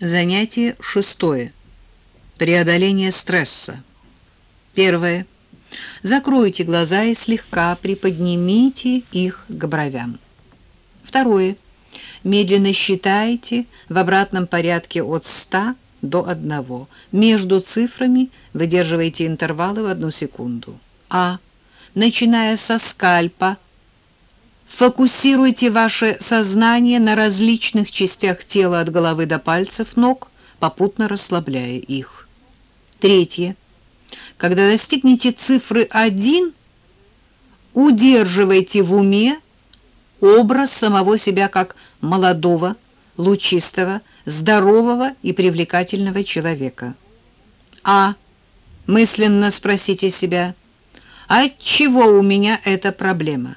Занятие шестое. Преодоление стресса. Первое. Закройте глаза и слегка приподнимите их к бровям. Второе. Медленно считайте в обратном порядке от 100 до 1. Между цифрами выдерживайте интервалы в одну секунду. А. Начиная со скальпа, Фокусируйте ваше сознание на различных частях тела от головы до пальцев ног, попутно расслабляя их. Третье. Когда достигнете цифры 1, удерживайте в уме образ самого себя как молодого, лучистого, здорового и привлекательного человека. А. Мысленно спросите себя, от чего у меня эта проблема?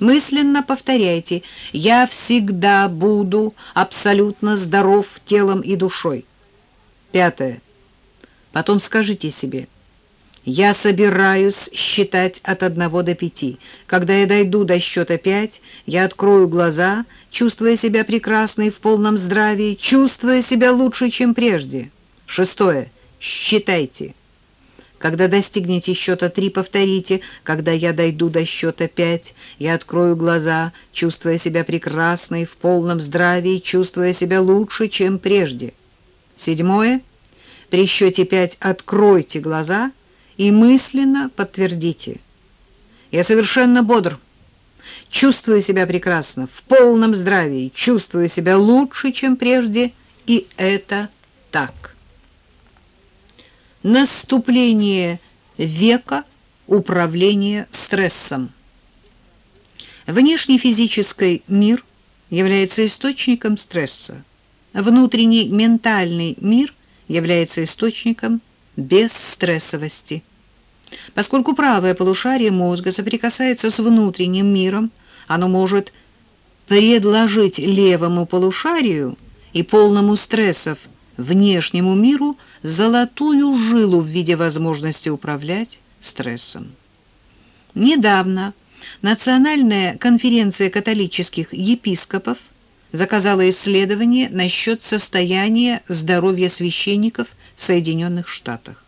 Мысленно повторяйте «Я всегда буду абсолютно здоров телом и душой». Пятое. Потом скажите себе «Я собираюсь считать от одного до пяти. Когда я дойду до счета пять, я открою глаза, чувствуя себя прекрасной в полном здравии, чувствуя себя лучше, чем прежде». Шестое. Считайте. Когда достигнете счета три, повторите. Когда я дойду до счета пять, я открою глаза, чувствуя себя прекрасной, в полном здравии, чувствуя себя лучше, чем прежде. Седьмое. При счете пять откройте глаза и мысленно подтвердите. Я совершенно бодр. Чувствую себя прекрасно, в полном здравии, чувствую себя лучше, чем прежде, и это так наступление века управления стрессом. Внешний физический мир является источником стресса. Внутренний ментальный мир является источником бесстрессовости. Поскольку правое полушарие мозга соприкасается с внутренним миром, оно может предложить левому полушарию и полному стрессов внешнему миру золотую жилу в виде возможности управлять стрессом. Недавно Национальная конференция католических епископов заказала исследование насчет состояния здоровья священников в Соединенных Штатах.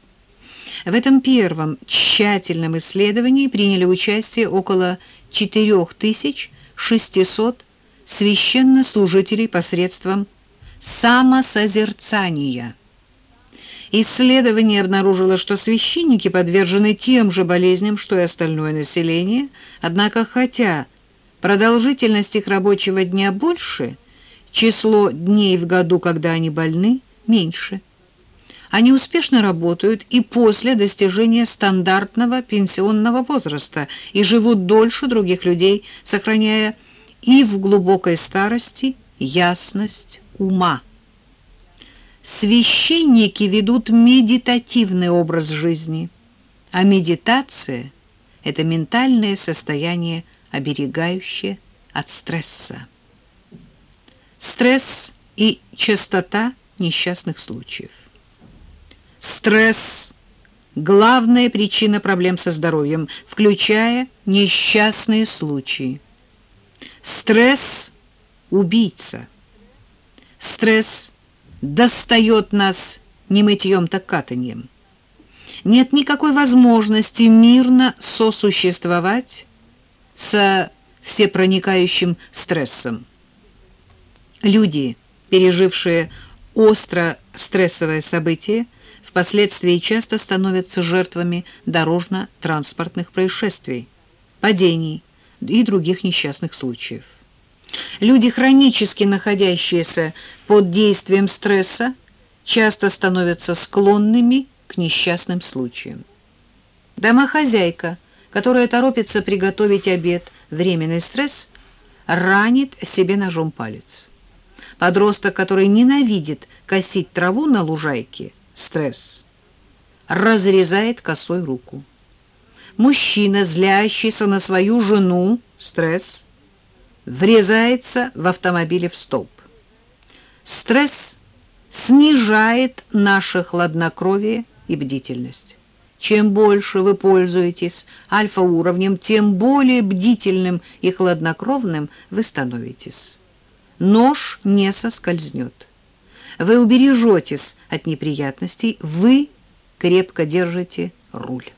В этом первом тщательном исследовании приняли участие около 4600 священнослужителей посредством самосозерцания. Исследование обнаружило, что священники подвержены тем же болезням, что и остальное население, однако хотя продолжительность их рабочего дня больше, число дней в году, когда они больны, меньше. Они успешно работают и после достижения стандартного пенсионного возраста и живут дольше других людей, сохраняя и в глубокой старости ясность ума. Священники ведут медитативный образ жизни, а медитация – это ментальное состояние, оберегающее от стресса. Стресс и частота несчастных случаев. Стресс – главная причина проблем со здоровьем, включая несчастные случаи. Стресс – убийца – Стресс достает нас не мытьем, так катаньем. Нет никакой возможности мирно сосуществовать со всепроникающим стрессом. Люди, пережившие остро стрессовое событие, впоследствии часто становятся жертвами дорожно-транспортных происшествий, падений и других несчастных случаев. Люди, хронически находящиеся под действием стресса, часто становятся склонными к несчастным случаям. Домохозяйка, которая торопится приготовить обед, временный стресс, ранит себе ножом палец. Подросток, который ненавидит косить траву на лужайке – стресс. Разрезает косой руку. Мужчина, злящийся на свою жену – стресс. Врезается в автомобиле в столб. Стресс снижает наше хладнокровие и бдительность. Чем больше вы пользуетесь альфа-уровнем, тем более бдительным и хладнокровным вы становитесь. Нож не соскользнет. Вы убережетесь от неприятностей, вы крепко держите руль.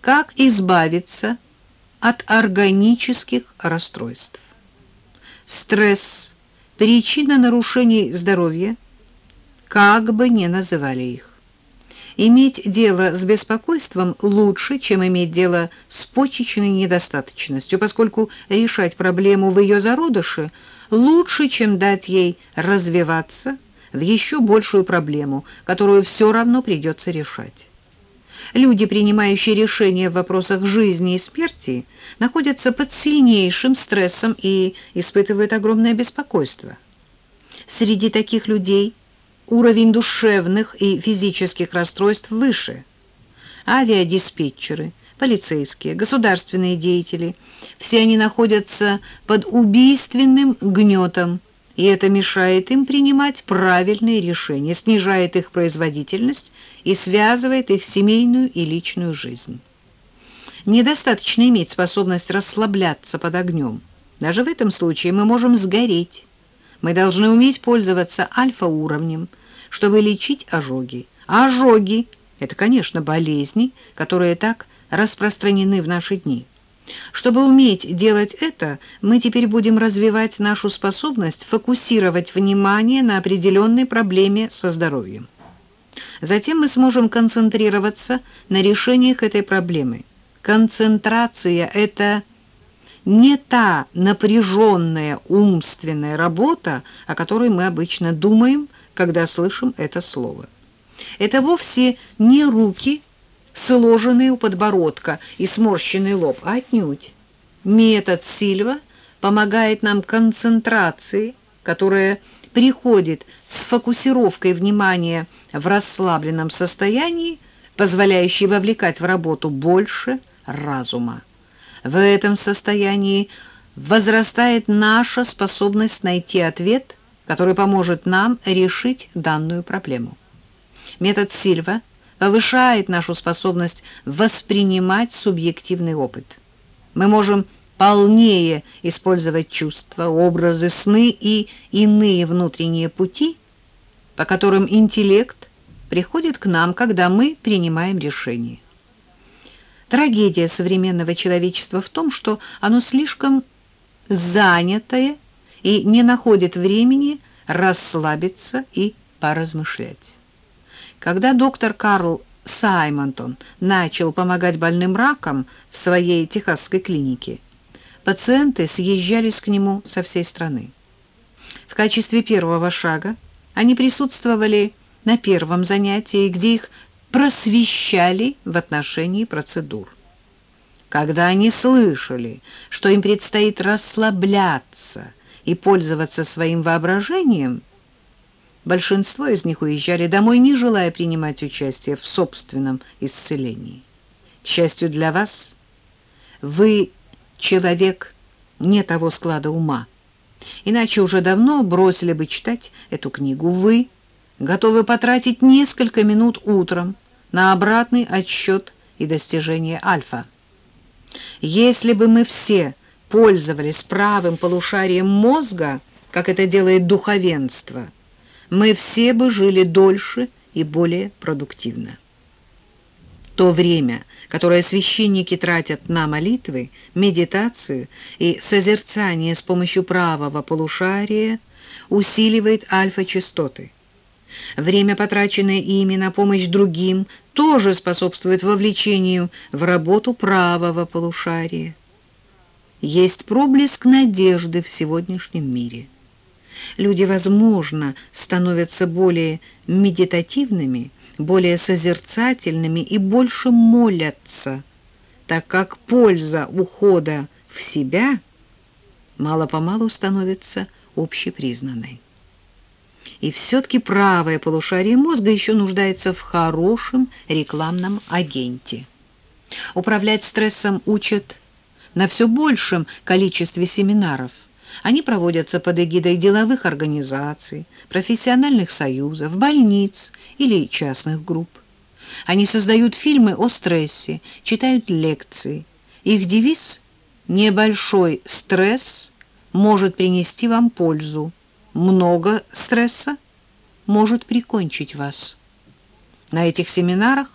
Как избавиться от органических расстройств? Стресс – причина нарушений здоровья, как бы ни называли их. Иметь дело с беспокойством лучше, чем иметь дело с почечной недостаточностью, поскольку решать проблему в ее зародыше лучше, чем дать ей развиваться в еще большую проблему, которую все равно придется решать. Люди, принимающие решения в вопросах жизни и смерти, находятся под сильнейшим стрессом и испытывают огромное беспокойство. Среди таких людей – уровень душевных и физических расстройств выше. Авиадиспетчеры, полицейские, государственные деятели – все они находятся под убийственным гнетом, и это мешает им принимать правильные решения, снижает их производительность и связывает их семейную и личную жизнь. Недостаточно иметь способность расслабляться под огнем. Даже в этом случае мы можем сгореть. Мы должны уметь пользоваться альфа-уровнем, чтобы лечить ожоги. А ожоги – это, конечно, болезни, которые так распространены в наши дни. Чтобы уметь делать это, мы теперь будем развивать нашу способность фокусировать внимание на определенной проблеме со здоровьем. Затем мы сможем концентрироваться на решениях этой проблемы. Концентрация – это не та напряженная умственная работа, о которой мы обычно думаем, когда слышим это слово. Это вовсе не руки, сложенные у подбородка и сморщенный лоб, отнюдь. Метод Сильва помогает нам концентрации, которая приходит с фокусировкой внимания в расслабленном состоянии, позволяющей вовлекать в работу больше разума. В этом состоянии возрастает наша способность найти ответ который поможет нам решить данную проблему. Метод Сильва повышает нашу способность воспринимать субъективный опыт. Мы можем полнее использовать чувства, образы, сны и иные внутренние пути, по которым интеллект приходит к нам, когда мы принимаем решения. Трагедия современного человечества в том, что оно слишком занятое и не находит времени расслабиться и поразмышлять. Когда доктор Карл Саймонтон начал помогать больным раком в своей техасской клинике, пациенты съезжались к нему со всей страны. В качестве первого шага они присутствовали на первом занятии, где их просвещали в отношении процедур. Когда они слышали, что им предстоит расслабляться – и пользоваться своим воображением, большинство из них уезжали домой, не желая принимать участие в собственном исцелении. К счастью для вас, вы человек не того склада ума, иначе уже давно бросили бы читать эту книгу. Вы готовы потратить несколько минут утром на обратный отсчет и достижение альфа. Если бы мы все пользовались правым полушарием мозга, как это делает духовенство, мы все бы жили дольше и более продуктивно. То время, которое священники тратят на молитвы, медитацию и созерцание с помощью правого полушария, усиливает альфа-частоты. Время, потраченное ими на помощь другим, тоже способствует вовлечению в работу правого полушария есть проблеск надежды в сегодняшнем мире. Люди, возможно, становятся более медитативными, более созерцательными и больше молятся, так как польза ухода в себя мало-помалу становится общепризнанной. И все-таки правое полушарие мозга еще нуждается в хорошем рекламном агенте. Управлять стрессом учат на все большем количестве семинаров. Они проводятся под эгидой деловых организаций, профессиональных союзов, больниц или частных групп. Они создают фильмы о стрессе, читают лекции. Их девиз «Небольшой стресс может принести вам пользу. Много стресса может прикончить вас». На этих семинарах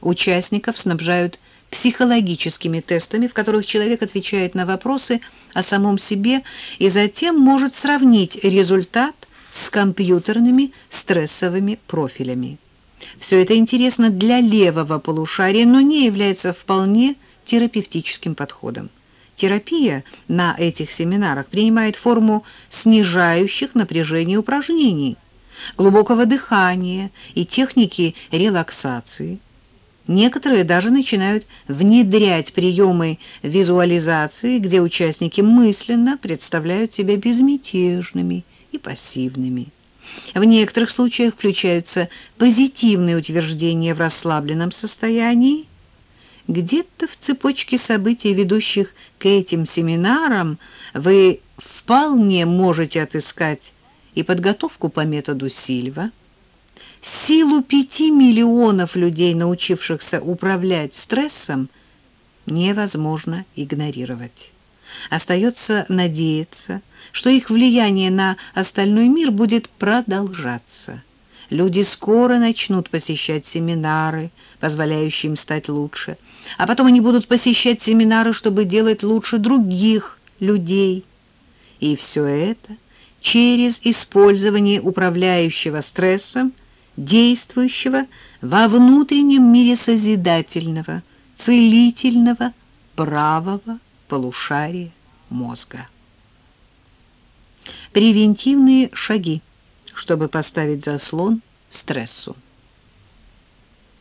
участников снабжают психологическими тестами, в которых человек отвечает на вопросы о самом себе и затем может сравнить результат с компьютерными стрессовыми профилями. Все это интересно для левого полушария, но не является вполне терапевтическим подходом. Терапия на этих семинарах принимает форму снижающих напряжение упражнений, глубокого дыхания и техники релаксации – Некоторые даже начинают внедрять приемы визуализации, где участники мысленно представляют себя безмятежными и пассивными. В некоторых случаях включаются позитивные утверждения в расслабленном состоянии. Где-то в цепочке событий, ведущих к этим семинарам, вы вполне можете отыскать и подготовку по методу Сильва, Силу пяти миллионов людей, научившихся управлять стрессом, невозможно игнорировать. Остается надеяться, что их влияние на остальной мир будет продолжаться. Люди скоро начнут посещать семинары, позволяющие им стать лучше, а потом они будут посещать семинары, чтобы делать лучше других людей. И все это через использование управляющего стрессом – действующего во внутреннем мире созидательного, целительного, правого полушария мозга. Превентивные шаги, чтобы поставить заслон стрессу.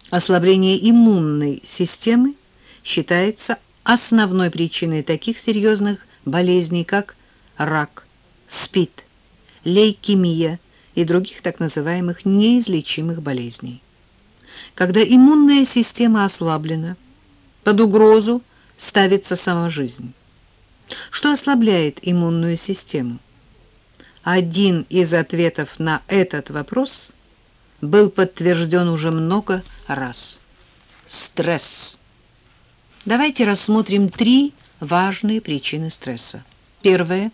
Ослабление иммунной системы считается основной причиной таких серьезных болезней, как рак, СПИД, лейкемия, и других так называемых неизлечимых болезней. Когда иммунная система ослаблена, под угрозу ставится сама жизнь. Что ослабляет иммунную систему? Один из ответов на этот вопрос был подтвержден уже много раз. Стресс. Давайте рассмотрим три важные причины стресса. Первое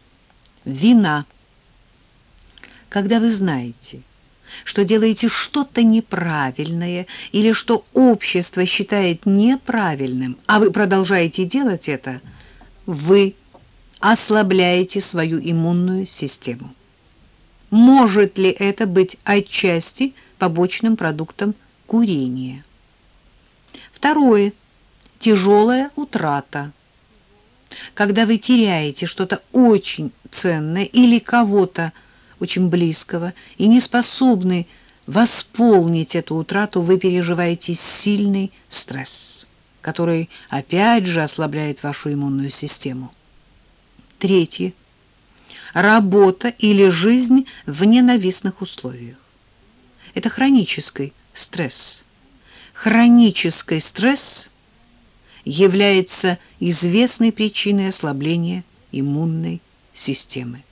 – вина когда вы знаете, что делаете что-то неправильное или что общество считает неправильным, а вы продолжаете делать это, вы ослабляете свою иммунную систему. Может ли это быть отчасти побочным продуктом курения? Второе. Тяжелая утрата. Когда вы теряете что-то очень ценное или кого-то, очень близкого, и не способны восполнить эту утрату, вы переживаете сильный стресс, который опять же ослабляет вашу иммунную систему. Третье. Работа или жизнь в ненавистных условиях. Это хронический стресс. Хронический стресс является известной причиной ослабления иммунной системы.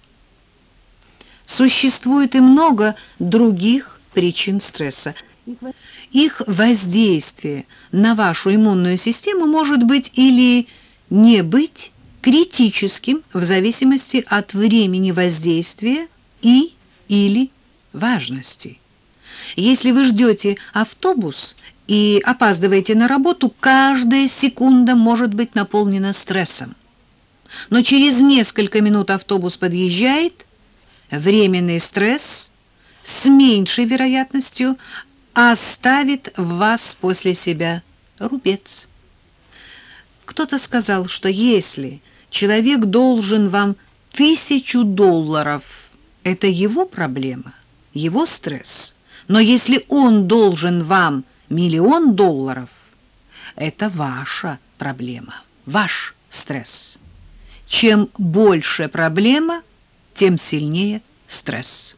Существует и много других причин стресса. Их воздействие на вашу иммунную систему может быть или не быть критическим в зависимости от времени воздействия и или важности. Если вы ждете автобус и опаздываете на работу, каждая секунда может быть наполнена стрессом. Но через несколько минут автобус подъезжает – временный стресс с меньшей вероятностью оставит в вас после себя рубец. Кто-то сказал, что если человек должен вам тысячу долларов, это его проблема, его стресс. Но если он должен вам миллион долларов, это ваша проблема, ваш стресс. Чем больше проблема – тем сильнее стресс.